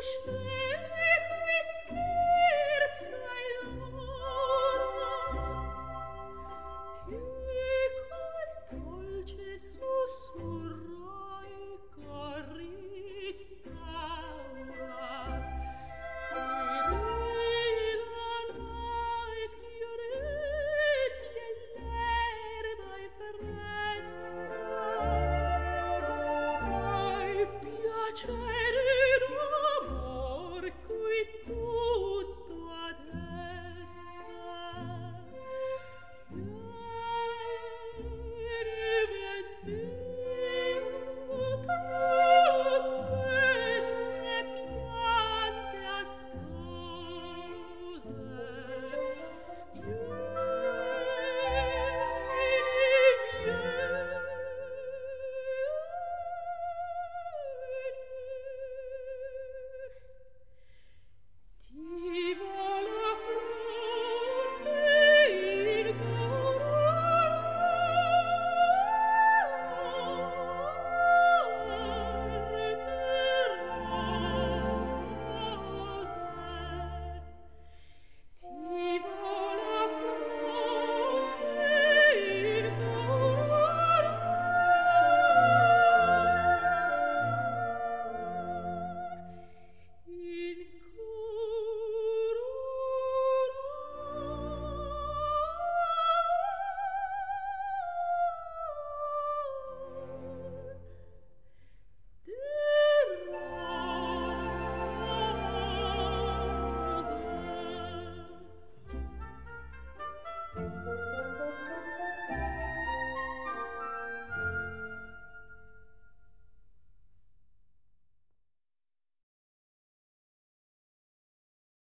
Whoosh!